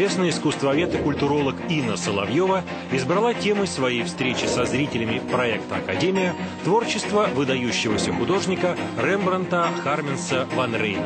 известный искусствовед и культуролог Инна Соловьева избрала темой своей встречи со зрителями проекта «Академия» творчество выдающегося художника Рембранта Харменса ван Рейна.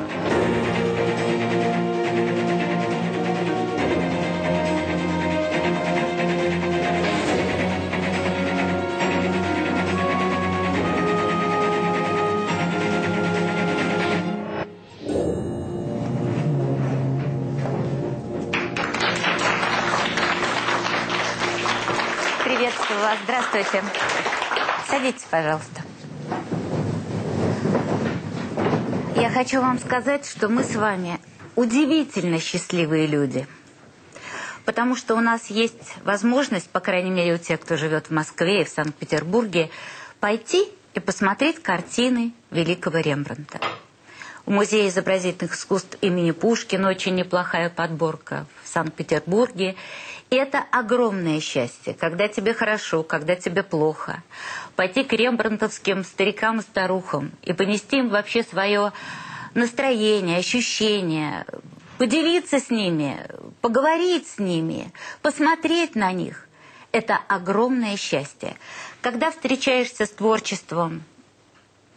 Здравствуйте. Садитесь, пожалуйста. Я хочу вам сказать, что мы с вами удивительно счастливые люди. Потому что у нас есть возможность, по крайней мере у тех, кто живет в Москве и в Санкт-Петербурге, пойти и посмотреть картины великого Рембрандта. В Музее изобразительных искусств имени Пушкина очень неплохая подборка в Санкт-Петербурге. Это огромное счастье, когда тебе хорошо, когда тебе плохо. Пойти к рембрандтовским старикам и старухам и понести им вообще свое настроение, ощущение, поделиться с ними, поговорить с ними, посмотреть на них. Это огромное счастье. Когда встречаешься с творчеством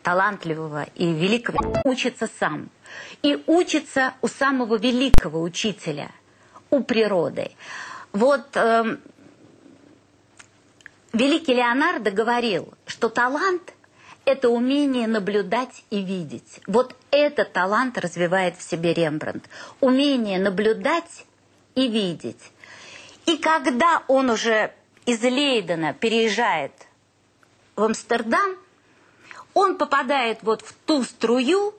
талантливого и великого, учится сам. И учится у самого великого учителя, у природы. Вот э, великий Леонардо говорил, что талант – это умение наблюдать и видеть. Вот этот талант развивает в себе Рембрандт. Умение наблюдать и видеть. И когда он уже из Лейдена переезжает в Амстердам, он попадает вот в ту струю,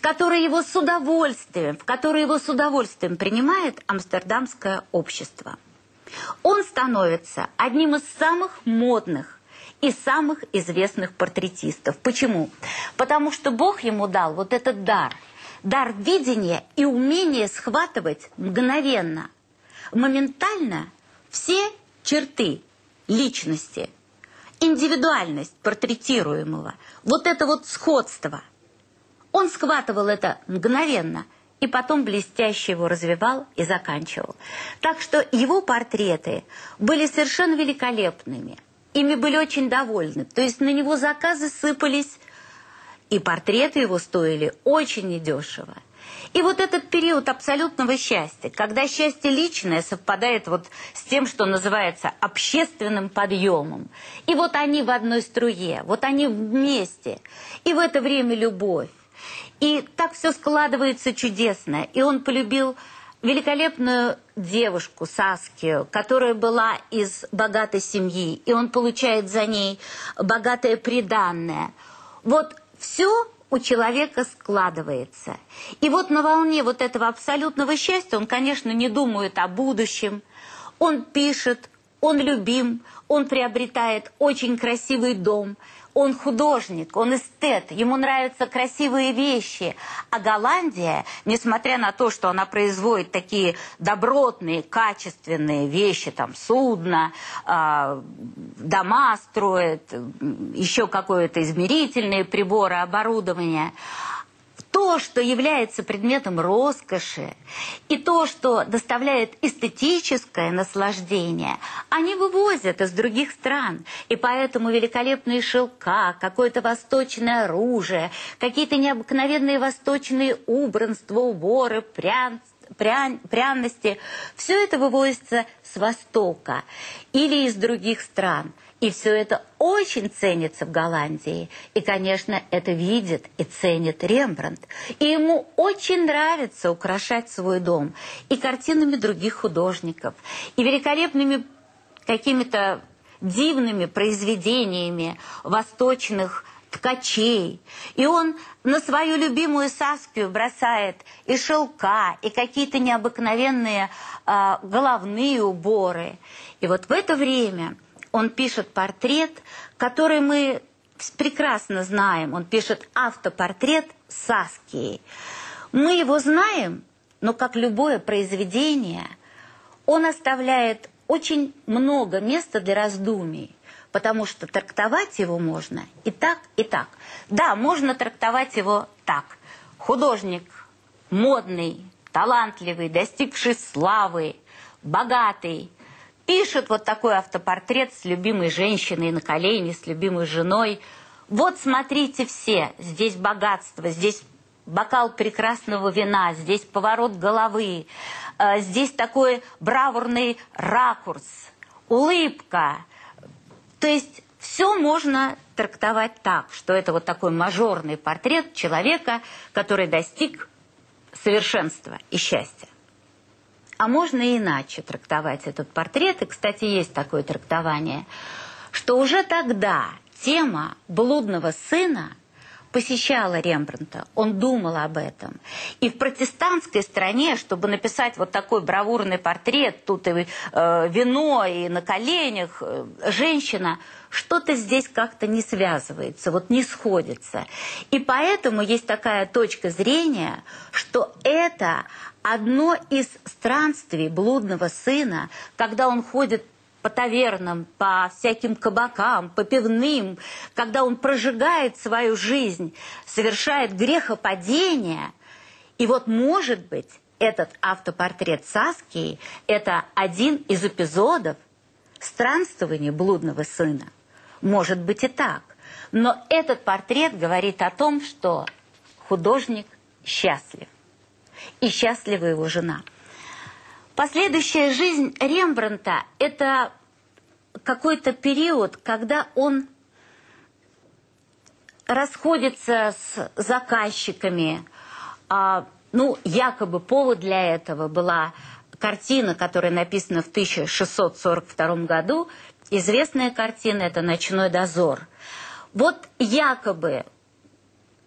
с которой его с удовольствием, в которой его с удовольствием принимает амстердамское общество. Он становится одним из самых модных и самых известных портретистов. Почему? Потому что Бог ему дал вот этот дар. Дар видения и умение схватывать мгновенно, моментально все черты личности – индивидуальность портретируемого, вот это вот сходство. Он схватывал это мгновенно и потом блестяще его развивал и заканчивал. Так что его портреты были совершенно великолепными. Ими были очень довольны. То есть на него заказы сыпались, и портреты его стоили очень недешево. И вот этот период абсолютного счастья, когда счастье личное совпадает вот с тем, что называется общественным подъемом. И вот они в одной струе, вот они вместе. И в это время любовь. И так все складывается чудесно. И он полюбил великолепную девушку Саскию, которая была из богатой семьи, и он получает за ней богатое приданное. Вот все у человека складывается. И вот на волне вот этого абсолютного счастья он, конечно, не думает о будущем. Он пишет, он любим, он приобретает очень красивый дом – он художник, он эстет, ему нравятся красивые вещи. А Голландия, несмотря на то, что она производит такие добротные, качественные вещи, там судно, э, дома строит, еще какое-то измерительные приборы, оборудование – то, что является предметом роскоши, и то, что доставляет эстетическое наслаждение, они вывозят из других стран. И поэтому великолепные шелка, какое-то восточное оружие, какие-то необыкновенные восточные убранства, уборы, прянства, пря... пряности, все это вывозится с Востока или из других стран. И все это очень ценится в Голландии. И, конечно, это видит и ценит Рембрандт. И ему очень нравится украшать свой дом и картинами других художников, и великолепными какими-то дивными произведениями восточных ткачей. И он на свою любимую Саскию бросает и шелка, и какие-то необыкновенные э, головные уборы. И вот в это время он пишет портрет, который мы прекрасно знаем. Он пишет автопортрет Саскии. Мы его знаем, но как любое произведение, он оставляет очень много места для раздумий, потому что трактовать его можно и так, и так. Да, можно трактовать его так. Художник модный, талантливый, достигший славы, богатый, пишет вот такой автопортрет с любимой женщиной на колени, с любимой женой. Вот смотрите все, здесь богатство, здесь бокал прекрасного вина, здесь поворот головы, э, здесь такой бравурный ракурс, улыбка. То есть все можно трактовать так, что это вот такой мажорный портрет человека, который достиг совершенства и счастья. А можно иначе трактовать этот портрет. И, кстати, есть такое трактование, что уже тогда тема блудного сына посещала Рембрандта, он думал об этом. И в протестантской стране, чтобы написать вот такой бравурный портрет, тут и э, вино, и на коленях, э, женщина, что-то здесь как-то не связывается, вот не сходится. И поэтому есть такая точка зрения, что это одно из странствий блудного сына, когда он ходит по тавернам, по всяким кабакам, по пивным, когда он прожигает свою жизнь, совершает грехопадение. И вот, может быть, этот автопортрет Саски – это один из эпизодов странствования блудного сына. Может быть и так. Но этот портрет говорит о том, что художник счастлив. И счастлива его жена – Последующая жизнь Рембранта – это какой-то период, когда он расходится с заказчиками. А, ну, якобы повод для этого была картина, которая написана в 1642 году. Известная картина – это «Ночной дозор». Вот якобы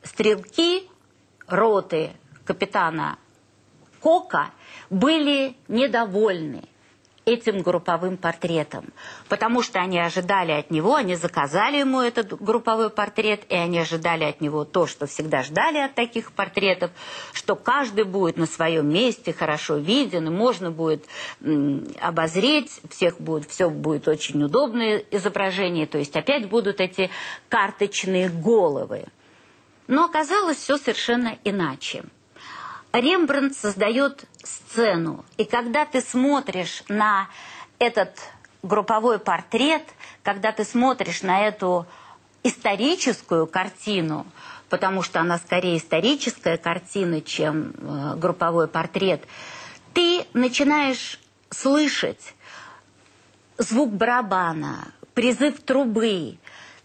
стрелки роты капитана Кока – были недовольны этим групповым портретом, потому что они ожидали от него, они заказали ему этот групповой портрет, и они ожидали от него то, что всегда ждали от таких портретов, что каждый будет на своем месте хорошо виден, и можно будет обозреть, всех будет, все будет очень удобное изображение, то есть опять будут эти карточные головы. Но оказалось все совершенно иначе. Рембрандт создает сцену, и когда ты смотришь на этот групповой портрет, когда ты смотришь на эту историческую картину, потому что она скорее историческая картина, чем э, групповой портрет, ты начинаешь слышать звук барабана, призыв трубы,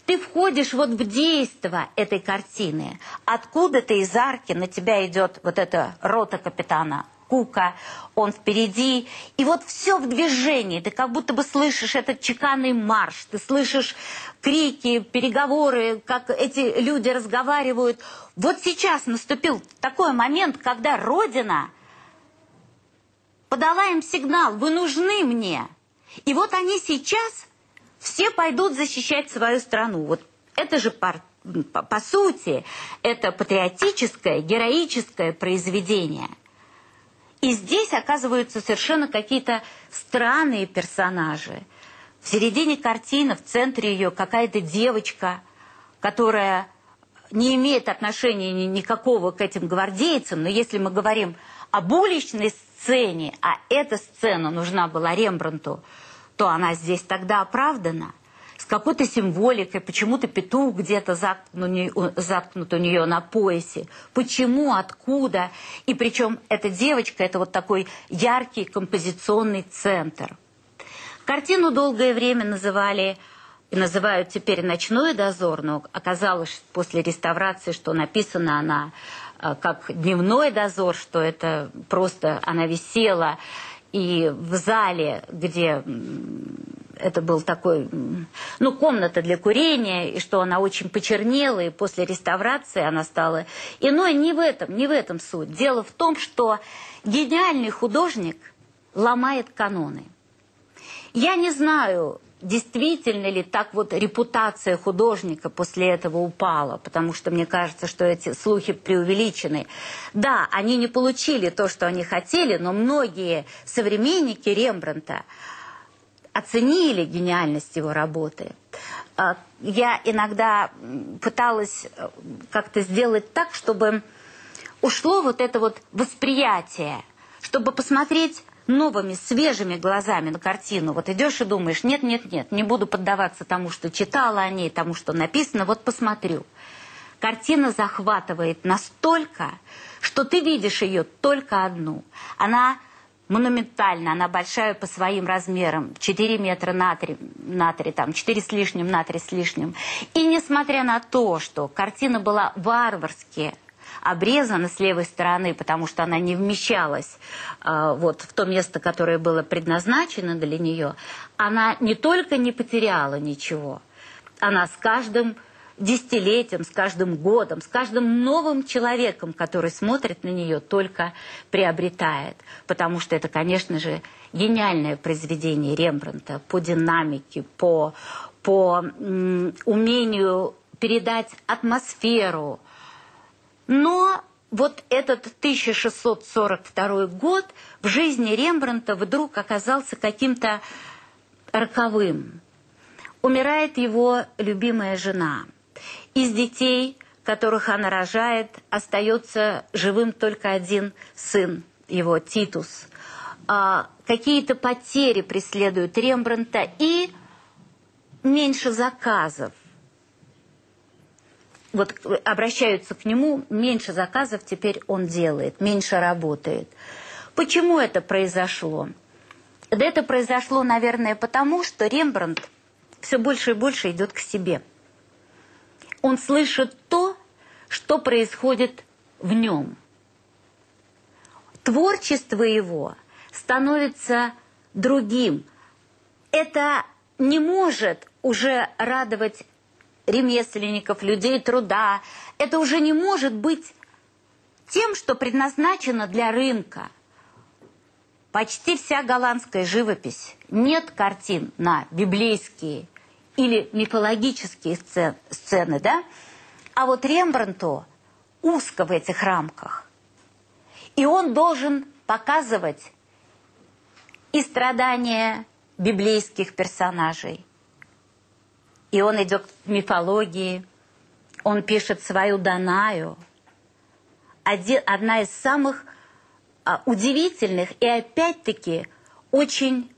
ты входишь вот в действо этой картины. Откуда-то из арки на тебя идет вот эта рота капитана Кука, он впереди, и вот все в движении, ты как будто бы слышишь этот чеканный марш, ты слышишь крики, переговоры, как эти люди разговаривают. Вот сейчас наступил такой момент, когда Родина подала им сигнал, вы нужны мне. И вот они сейчас все пойдут защищать свою страну. Вот это же по, по, сути, это патриотическое, героическое произведение. И здесь оказываются совершенно какие-то странные персонажи. В середине картины, в центре ее какая-то девочка, которая не имеет отношения никакого к этим гвардейцам, но если мы говорим об уличной сцене, а эта сцена нужна была Рембрандту, то она здесь тогда оправдана. С какой-то символикой, почему-то петух где-то заткнут, заткнут у нее на поясе. Почему, откуда? И причем эта девочка, это вот такой яркий композиционный центр. Картину долгое время называли и называют теперь «Ночной дозор», но оказалось после реставрации, что написана она э, как «Дневной дозор», что это просто она висела и в зале, где это был такой, ну, комната для курения, и что она очень почернела, и после реставрации она стала иной. Не в этом, не в этом суть. Дело в том, что гениальный художник ломает каноны. Я не знаю, действительно ли так вот репутация художника после этого упала, потому что мне кажется, что эти слухи преувеличены. Да, они не получили то, что они хотели, но многие современники Рембранта оценили гениальность его работы. А, я иногда пыталась э, как-то сделать так, чтобы ушло вот это вот восприятие, чтобы посмотреть новыми, свежими глазами на картину. Вот идешь и думаешь, нет, нет, нет, не буду поддаваться тому, что читала о ней, тому, что написано, вот посмотрю. Картина захватывает настолько, что ты видишь ее только одну. Она монументальна, она большая по своим размерам, 4 метра на 3, на 3 там, 4 с лишним на 3 с лишним. И несмотря на то, что картина была варварски обрезана с левой стороны, потому что она не вмещалась э, вот в то место, которое было предназначено для нее, она не только не потеряла ничего, она с каждым десятилетием, с каждым годом, с каждым новым человеком, который смотрит на нее, только приобретает. Потому что это, конечно же, гениальное произведение Рембрандта по динамике, по, по умению передать атмосферу, но вот этот 1642 год в жизни Рембрандта вдруг оказался каким-то роковым. Умирает его любимая жена. Из детей, которых она рожает, остается живым только один сын его, Титус. А, Какие-то потери преследуют Рембрандта и меньше заказов вот обращаются к нему, меньше заказов теперь он делает, меньше работает. Почему это произошло? Да это произошло, наверное, потому, что Рембрандт все больше и больше идет к себе. Он слышит то, что происходит в нем. Творчество его становится другим. Это не может уже радовать ремесленников, людей труда. Это уже не может быть тем, что предназначено для рынка. Почти вся голландская живопись. Нет картин на библейские или мифологические сцены, да? А вот Рембрандту узко в этих рамках. И он должен показывать и страдания библейских персонажей, и он идет к мифологии, он пишет свою Данаю. Один, одна из самых а, удивительных и опять-таки очень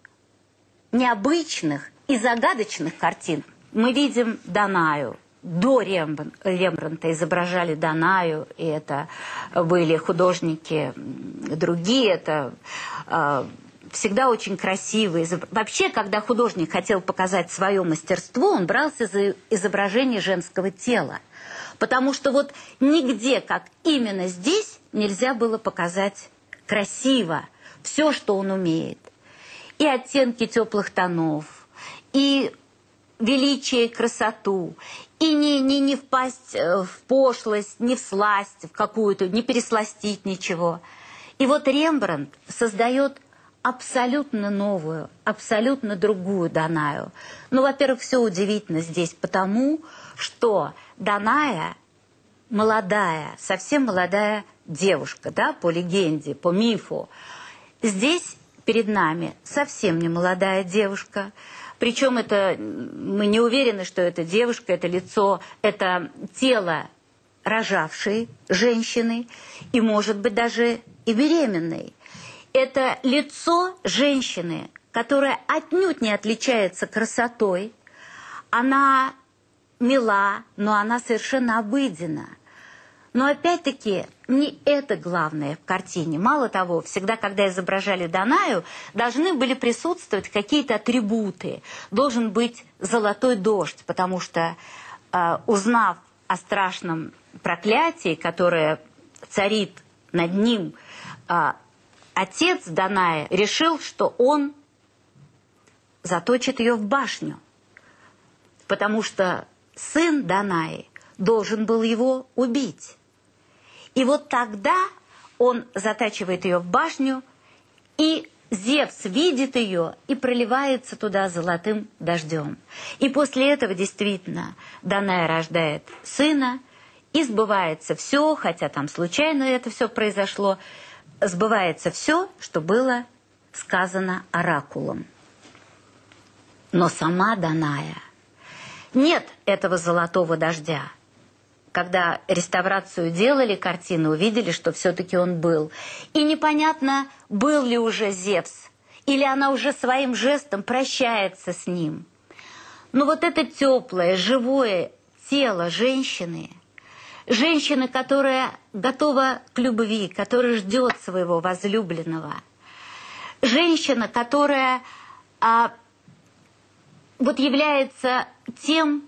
необычных и загадочных картин. Мы видим Данаю. До Рембрандта изображали Данаю, и это были художники другие, это а, всегда очень красивые. Вообще, когда художник хотел показать свое мастерство, он брался за изображение женского тела. Потому что вот нигде, как именно здесь, нельзя было показать красиво все, что он умеет. И оттенки теплых тонов, и величие и красоту, и не, не, не впасть э, в пошлость, не в сласть в какую-то, не пересластить ничего. И вот Рембрандт создает абсолютно новую, абсолютно другую Данаю. Ну, во-первых, все удивительно здесь потому, что Даная молодая, совсем молодая девушка, да, по легенде, по мифу. Здесь перед нами совсем не молодая девушка, причем это мы не уверены, что это девушка, это лицо, это тело рожавшей женщины и, может быть, даже и беременной это лицо женщины, которая отнюдь не отличается красотой. Она мила, но она совершенно обыденна. Но опять-таки не это главное в картине. Мало того, всегда, когда изображали Данаю, должны были присутствовать какие-то атрибуты. Должен быть золотой дождь, потому что, э, узнав о страшном проклятии, которое царит над ним, э, отец Даная решил, что он заточит ее в башню, потому что сын Данаи должен был его убить. И вот тогда он затачивает ее в башню, и Зевс видит ее и проливается туда золотым дождем. И после этого действительно Даная рождает сына, и сбывается все, хотя там случайно это все произошло, сбывается все, что было сказано оракулом. Но сама Даная нет этого золотого дождя. когда реставрацию делали картины, увидели, что все-таки он был. И непонятно, был ли уже Зевс, или она уже своим жестом прощается с ним. Но вот это теплое, живое тело женщины, женщины, которая готова к любви, которая ждет своего возлюбленного, женщина, которая а, вот является тем,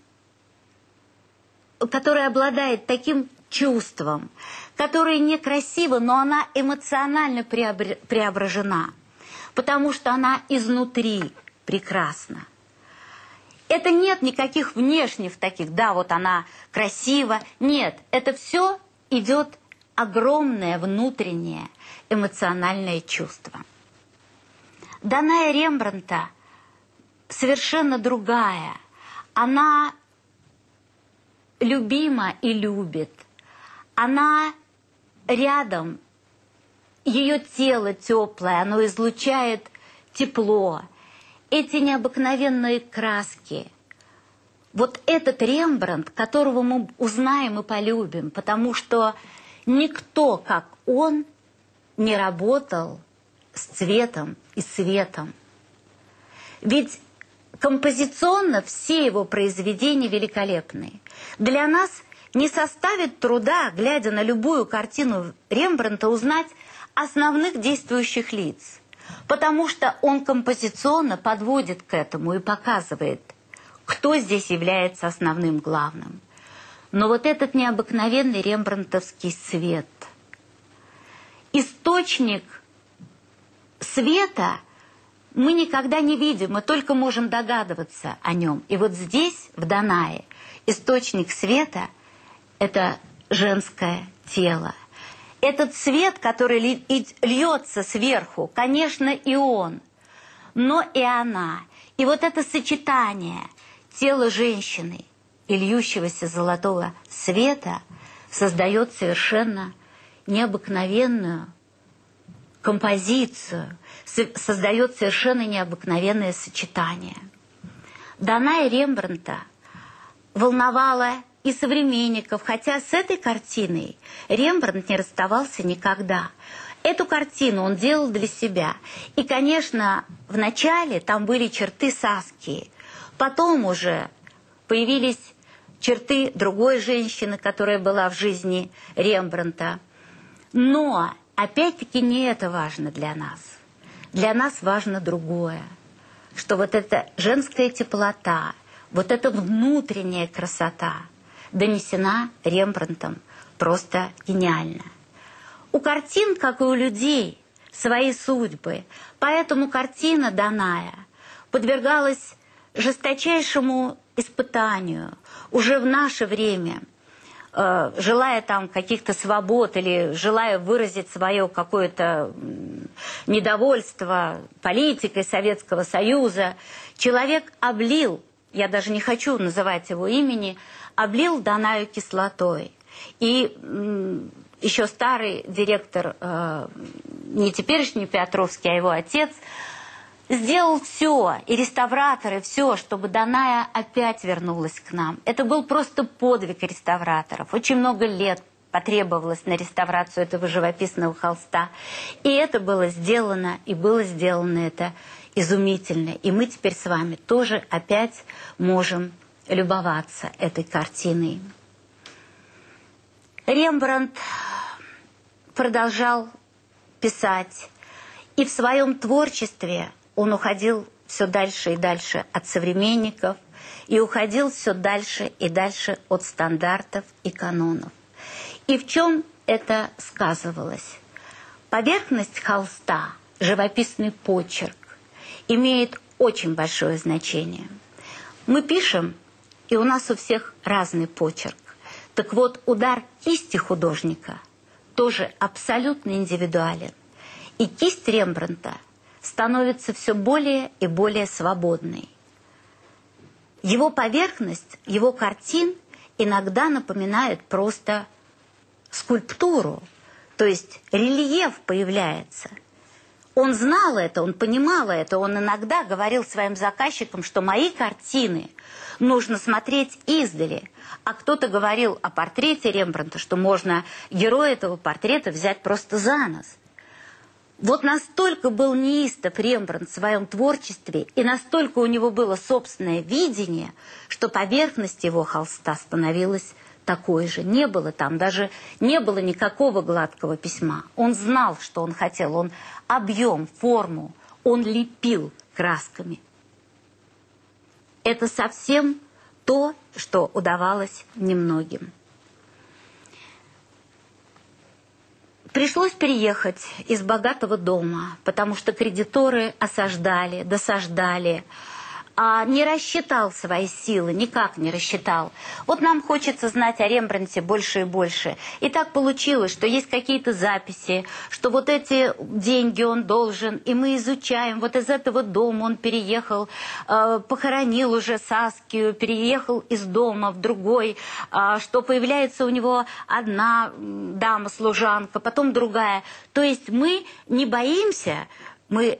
которая обладает таким чувством, которое некрасиво, но она эмоционально преображена, потому что она изнутри прекрасна. Это нет никаких внешних таких, да, вот она красива. Нет, это все идет огромное внутреннее эмоциональное чувство. Даная Рембранта совершенно другая. Она любима и любит. Она рядом, ее тело теплое, оно излучает тепло, эти необыкновенные краски. Вот этот Рембрандт, которого мы узнаем и полюбим, потому что никто, как он, не работал с цветом и светом. Ведь композиционно все его произведения великолепны. Для нас не составит труда, глядя на любую картину Рембрандта, узнать основных действующих лиц – потому что он композиционно подводит к этому и показывает, кто здесь является основным главным. Но вот этот необыкновенный рембрандтовский свет, источник света мы никогда не видим, мы только можем догадываться о нем. И вот здесь, в Данае, источник света – это женское тело – этот свет, который льется сверху, конечно, и он, но и она. И вот это сочетание тела женщины и льющегося золотого света создает совершенно необыкновенную композицию, создает совершенно необыкновенное сочетание. Даная Рембранта волновала и современников, хотя с этой картиной Рембрандт не расставался никогда. Эту картину он делал для себя. И, конечно, в начале там были черты Саски. Потом уже появились черты другой женщины, которая была в жизни Рембрандта. Но, опять-таки, не это важно для нас. Для нас важно другое, что вот эта женская теплота, вот эта внутренняя красота – донесена Рембрандтом. Просто гениально. У картин, как и у людей, свои судьбы, поэтому картина Даная подвергалась жесточайшему испытанию. Уже в наше время, э, желая там каких-то свобод или желая выразить свое какое-то недовольство политикой Советского Союза, человек облил, я даже не хочу называть его имени, облил Данаю кислотой. И еще старый директор, э, не теперешний Петровский, а его отец, сделал все, и реставраторы, все, чтобы Даная опять вернулась к нам. Это был просто подвиг реставраторов. Очень много лет потребовалось на реставрацию этого живописного холста. И это было сделано, и было сделано это изумительно. И мы теперь с вами тоже опять можем любоваться этой картиной. Рембрандт продолжал писать, и в своем творчестве он уходил все дальше и дальше от современников и уходил все дальше и дальше от стандартов и канонов. И в чем это сказывалось? Поверхность холста, живописный почерк, имеет очень большое значение. Мы пишем и у нас у всех разный почерк. Так вот, удар кисти художника тоже абсолютно индивидуален. И кисть Рембрандта становится все более и более свободной. Его поверхность, его картин иногда напоминает просто скульптуру, то есть рельеф появляется. Он знал это, он понимал это, он иногда говорил своим заказчикам, что мои картины нужно смотреть издали. А кто-то говорил о портрете Рембрандта, что можно героя этого портрета взять просто за нос. Вот настолько был неистов Рембрандт в своем творчестве, и настолько у него было собственное видение, что поверхность его холста становилась такой же. Не было там, даже не было никакого гладкого письма. Он знал, что он хотел, он объем, форму, он лепил красками. Это совсем то, что удавалось немногим. Пришлось переехать из богатого дома, потому что кредиторы осаждали, досаждали, а не рассчитал свои силы, никак не рассчитал. Вот нам хочется знать о Рембрандте больше и больше. И так получилось, что есть какие-то записи, что вот эти деньги он должен, и мы изучаем, вот из этого дома он переехал, э, похоронил уже Саскию, переехал из дома в другой, э, что появляется у него одна дама-служанка, потом другая. То есть мы не боимся, мы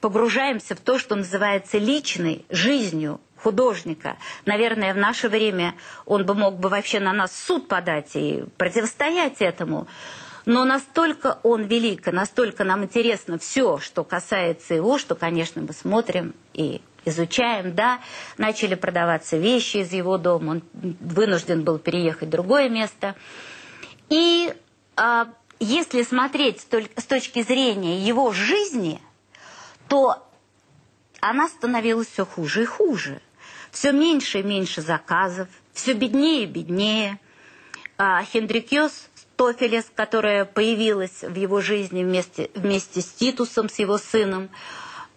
погружаемся в то, что называется личной жизнью художника. Наверное, в наше время он бы мог бы вообще на нас суд подать и противостоять этому. Но настолько он велик, и настолько нам интересно все, что касается его, что, конечно, мы смотрим и изучаем, да, начали продаваться вещи из его дома, он вынужден был переехать в другое место. И а, если смотреть с точки зрения его жизни – то она становилась все хуже и хуже. Все меньше и меньше заказов, все беднее и беднее. А Хендрикьос Тофелес, которая появилась в его жизни вместе, вместе с Титусом, с его сыном,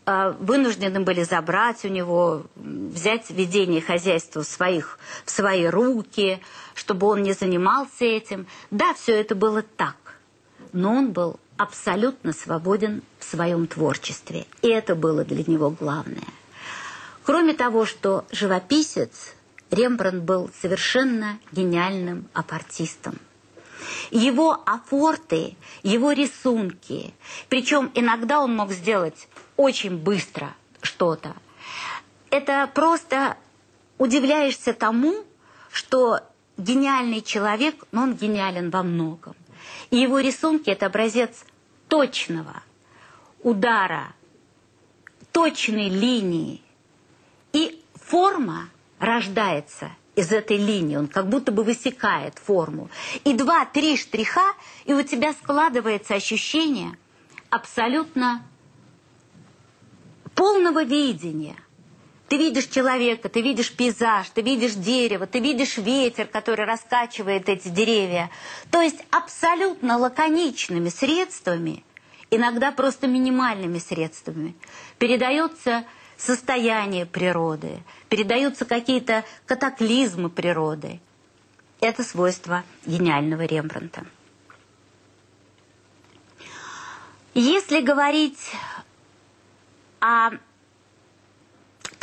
а, вынуждены были забрать у него, взять ведение хозяйства в, своих, в свои руки, чтобы он не занимался этим. Да, все это было так, но он был абсолютно свободен в своем творчестве. И это было для него главное. Кроме того, что живописец, Рембрандт был совершенно гениальным апартистом. Его афорты, его рисунки, причем иногда он мог сделать очень быстро что-то. Это просто удивляешься тому, что гениальный человек, но он гениален во многом. И его рисунки – это образец точного удара, точной линии. И форма рождается из этой линии, он как будто бы высекает форму. И два-три штриха, и у тебя складывается ощущение абсолютно полного видения. Ты видишь человека, ты видишь пейзаж, ты видишь дерево, ты видишь ветер, который раскачивает эти деревья. То есть абсолютно лаконичными средствами, иногда просто минимальными средствами, передается состояние природы, передаются какие-то катаклизмы природы. Это свойство гениального Рембранта. Если говорить о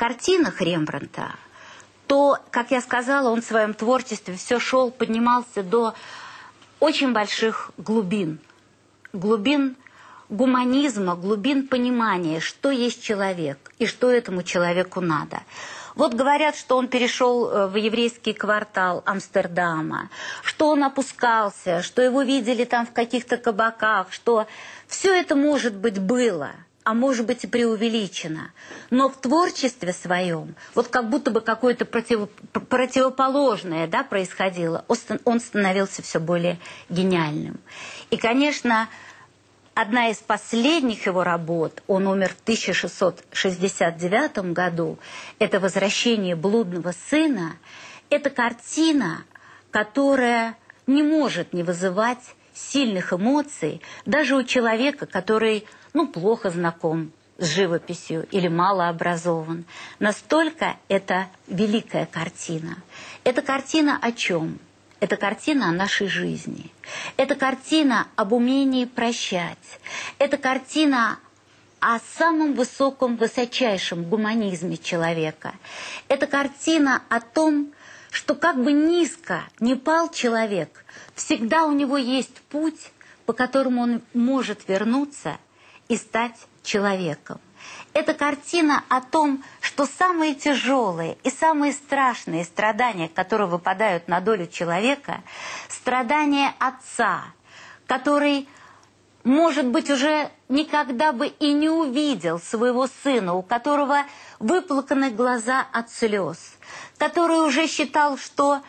картинах Рембранта, то, как я сказала, он в своем творчестве все шел, поднимался до очень больших глубин. Глубин гуманизма, глубин понимания, что есть человек и что этому человеку надо. Вот говорят, что он перешел э, в еврейский квартал Амстердама, что он опускался, что его видели там в каких-то кабаках, что все это, может быть, было – а может быть и преувеличено. Но в творчестве своем, вот как будто бы какое-то против, противоположное да, происходило, он становился все более гениальным. И, конечно, одна из последних его работ, он умер в 1669 году, это «Возвращение блудного сына», это картина, которая не может не вызывать сильных эмоций даже у человека, который ну, плохо знаком с живописью или мало образован. Настолько это великая картина. Это картина о чем? Это картина о нашей жизни. Это картина об умении прощать. Это картина о самом высоком, высочайшем гуманизме человека. Это картина о том, что как бы низко не пал человек, всегда у него есть путь по которому он может вернуться и стать человеком. Это картина о том, что самые тяжелые и самые страшные страдания, которые выпадают на долю человека, страдания отца, который, может быть, уже никогда бы и не увидел своего сына, у которого выплаканы глаза от слез, который уже считал, что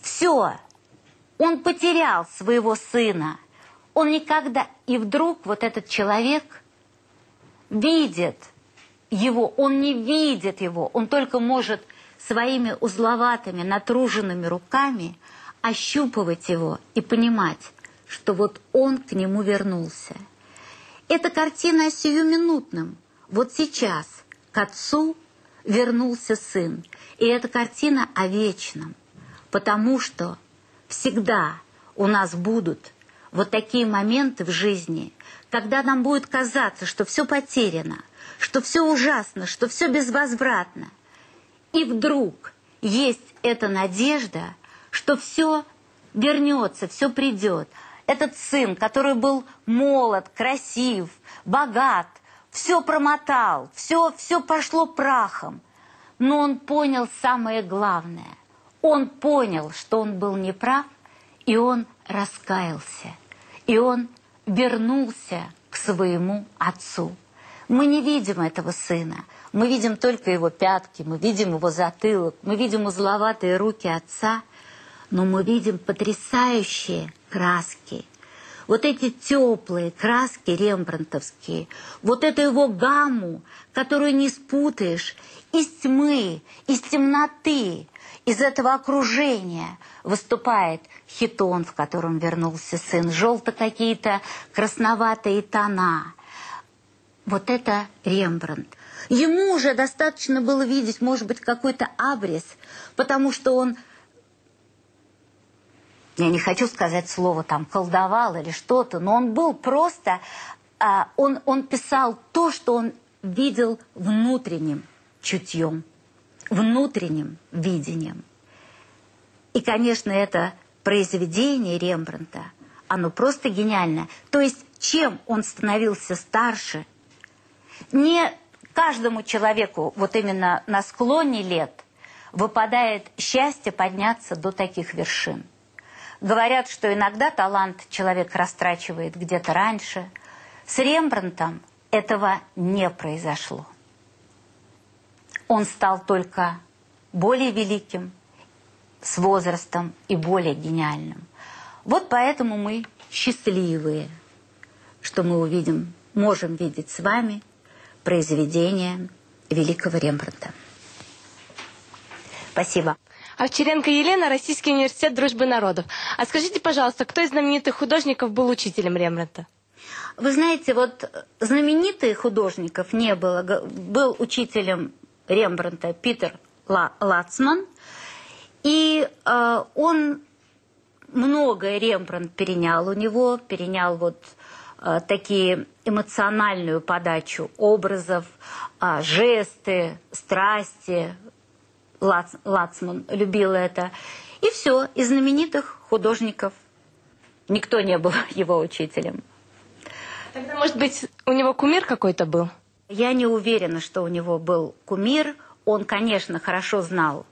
все, он потерял своего сына, он никогда... И вдруг вот этот человек видит его, он не видит его, он только может своими узловатыми, натруженными руками ощупывать его и понимать, что вот он к нему вернулся. Это картина о сиюминутном. Вот сейчас к отцу вернулся сын. И это картина о вечном. Потому что всегда у нас будут вот такие моменты в жизни, когда нам будет казаться, что все потеряно, что все ужасно, что все безвозвратно. И вдруг есть эта надежда, что все вернется, все придет. Этот сын, который был молод, красив, богат, все промотал, все, все пошло прахом. Но он понял самое главное. Он понял, что он был неправ, и он раскаялся и он вернулся к своему отцу. Мы не видим этого сына, мы видим только его пятки, мы видим его затылок, мы видим узловатые руки отца, но мы видим потрясающие краски. Вот эти теплые краски рембрандтовские, вот эту его гамму, которую не спутаешь, из тьмы, из темноты, из этого окружения выступает хитон, в котором вернулся сын, желто какие-то красноватые тона. Вот это Рембрандт. Ему уже достаточно было видеть, может быть, какой-то абрис, потому что он, я не хочу сказать слово там, колдовал или что-то, но он был просто, а, он, он писал то, что он видел внутренним чутьем внутренним видением. И, конечно, это произведение Рембрандта, оно просто гениально. То есть, чем он становился старше, не каждому человеку вот именно на склоне лет выпадает счастье подняться до таких вершин. Говорят, что иногда талант человек растрачивает где-то раньше. С Рембрандтом этого не произошло он стал только более великим с возрастом и более гениальным. Вот поэтому мы счастливые, что мы увидим, можем видеть с вами произведение великого Рембрандта. Спасибо. Овчаренко Елена, Российский университет дружбы народов. А скажите, пожалуйста, кто из знаменитых художников был учителем Рембрандта? Вы знаете, вот знаменитых художников не было. Был учителем Рембрандта Питер Лацман. И э, он многое Рембрандт перенял у него, перенял вот э, такие эмоциональную подачу образов, э, жесты, страсти. Лац, Лацман любил это. И все, из знаменитых художников никто не был его учителем. Тогда, может быть, у него кумир какой-то был? Я не уверена, что у него был кумир. Он, конечно, хорошо знал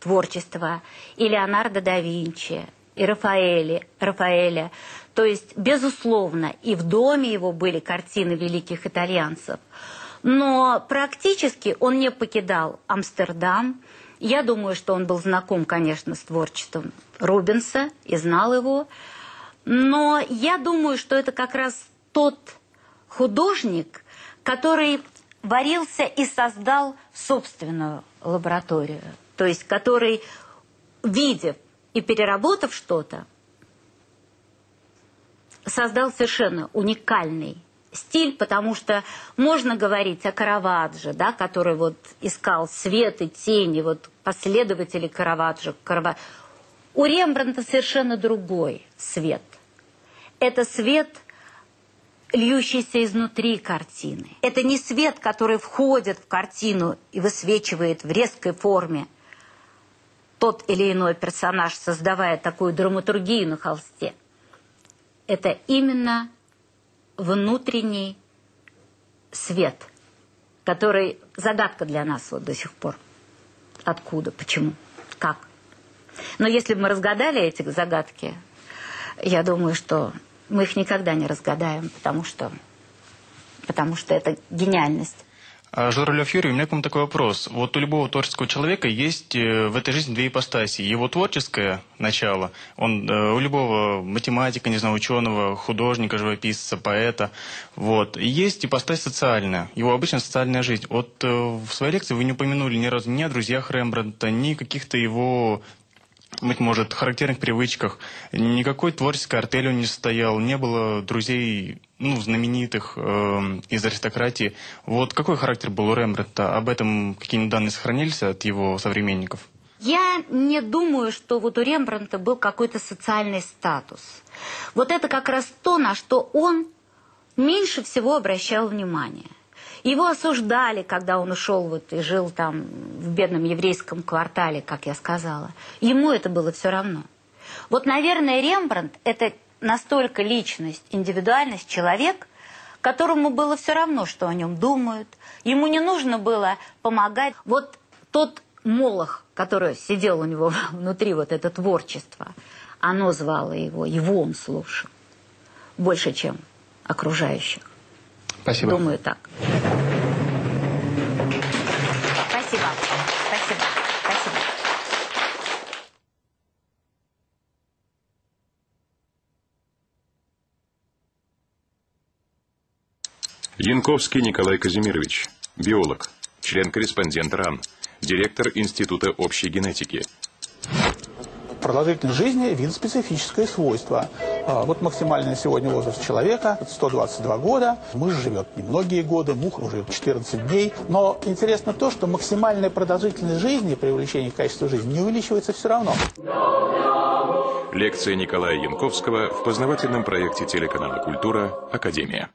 творчество и Леонардо да Винчи, и Рафаэли, Рафаэля. То есть, безусловно, и в доме его были картины великих итальянцев. Но практически он не покидал Амстердам. Я думаю, что он был знаком, конечно, с творчеством Рубенса и знал его. Но я думаю, что это как раз тот художник, который варился и создал собственную лабораторию. То есть, который, видев и переработав что-то, создал совершенно уникальный стиль, потому что можно говорить о Караваджо, да, который вот искал свет и тени, вот последователи Караваджо. Караваджо. У Рембрандта совершенно другой свет. Это свет – льющийся изнутри картины. Это не свет, который входит в картину и высвечивает в резкой форме тот или иной персонаж, создавая такую драматургию на холсте. – это именно внутренний свет, который загадка для нас вот до сих пор. Откуда, почему, как. Но если бы мы разгадали эти загадки, я думаю, что мы их никогда не разгадаем, потому что, потому что это гениальность. А, Журавлев Юрий, у меня к вам такой вопрос. Вот у любого творческого человека есть э, в этой жизни две ипостаси. Его творческое начало, он, э, у любого математика, не знаю, ученого, художника, живописца, поэта, вот. И есть ипостась социальная, его обычная социальная жизнь. Вот э, в своей лекции вы не упомянули ни разу ни о друзьях Рембрандта, ни каких-то его быть может, характерных привычках. Никакой творческой артели не состоял, не было друзей ну, знаменитых э, из аристократии. Вот какой характер был у Рембрандта? Об этом какие-нибудь данные сохранились от его современников? Я не думаю, что вот у Рембрандта был какой-то социальный статус. Вот это как раз то, на что он меньше всего обращал внимание. Его осуждали, когда он ушел вот и жил там в бедном еврейском квартале, как я сказала. Ему это было все равно. Вот, наверное, Рембрандт – это настолько личность, индивидуальность, человек, которому было все равно, что о нем думают. Ему не нужно было помогать. Вот тот молох, который сидел у него внутри, вот это творчество, оно звало его, его он слушал. Больше, чем окружающих. Спасибо. Думаю так. Спасибо. Спасибо. Спасибо. Янковский Николай Казимирович, биолог, член-корреспондент РАН, директор Института общей генетики. Продолжительность жизни – вид специфическое свойство. А, Вот максимальный сегодня возраст человека – 122 года. Мышь живет немногие годы, муха живет 14 дней. Но интересно то, что максимальная продолжительность жизни при увеличении качества жизни не увеличивается все равно. Лекция Николая Янковского в познавательном проекте телеканала «Культура. Академия».